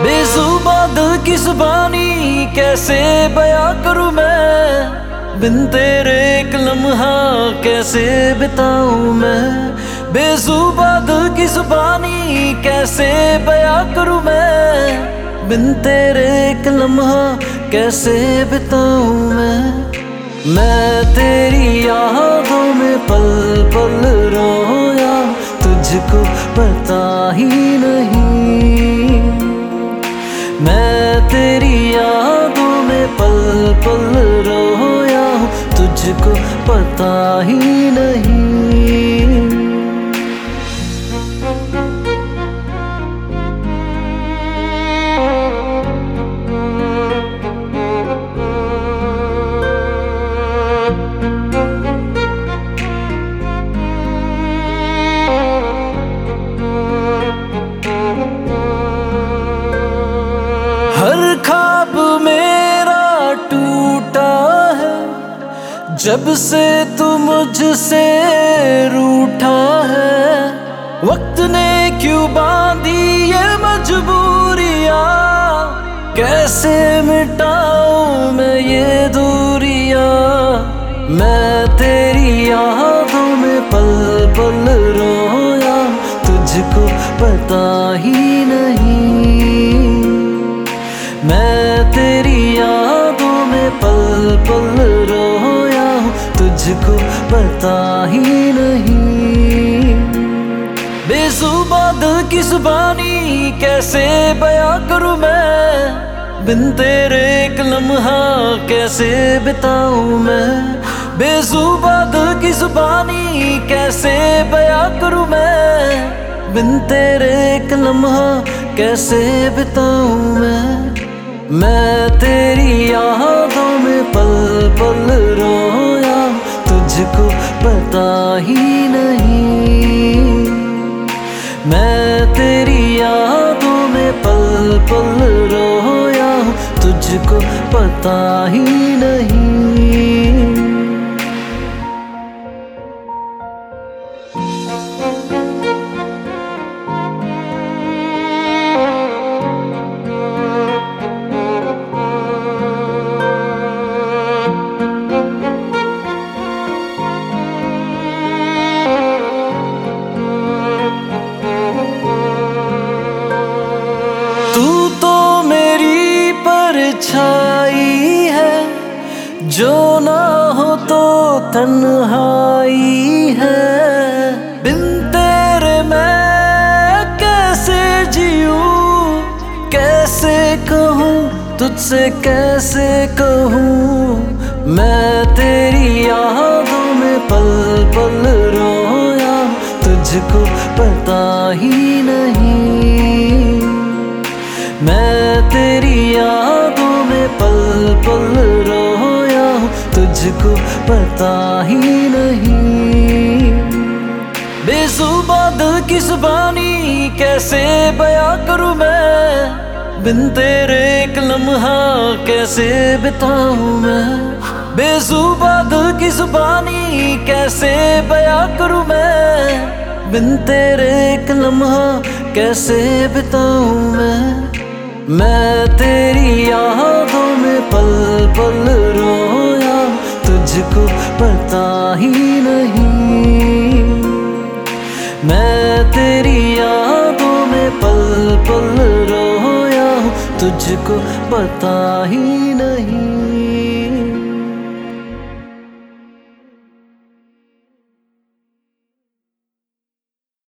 बेजुबा दिल की जुबानी कैसे बया करूँ मैं? बिन तेरे एक लम्हा कैसे बिताऊं मैं? बेजुबा दिल की जुबानी कैसे बया करूँ मैं? बिन तेरे एक लम्हा कैसे बिताऊं मैं? मैं तेरी यादों में पल पल रोया, तुझको पता ही नहीं। मैं तेरी यादों में पल पल रोया तुझको पता ही नहीं। जब से तू मुझसे रूठा है, वक्त ने क्यों बांधी ये मजबूरिया? कैसे मिटाऊं मैं ये दूरिया? मैं तेरी यादों में पल पल रोया, तुझको पता ही नहीं। तुझको पता ही नहीं। बेजुबा दिल की जुबानी कैसे बया करूँ मैं? बिन तेरे एक लम्हा कैसे बिताऊं मैं? बेजुबा दिल की जुबानी कैसे बया करूँ मैं? बिन तेरे एक लम्हा कैसे बिताऊं मैं? मैं तेरी यादों ही नहीं। मैं तेरी यादों में पल पल रोया तुझको पता ही नहीं। परछाई है। जो ना हो तो तन्हाई है। बिन तेरे मैं कैसे जीऊं? कैसे कहूँ? तुझसे कैसे कहूँ? मैं तेरी यादों में पल पल रोया। तुझको पता ही नहीं। तुझको पता ही नहीं। बेजुबा दिल की जुबानी कैसे बया करूँ मैं? बिन तेरे एक लम्हा, कैसे बिताऊं मैं? बेजुबा दिल की जुबानी कैसे बया करूँ मैं? बिन तेरे एक लम्हा, कैसे बिताऊं मैं? मैं तेरी यादों में पल पल तुझको पता ही नहीं। मैं तेरी यादों में पल पल रोया तुझको पता ही नहीं।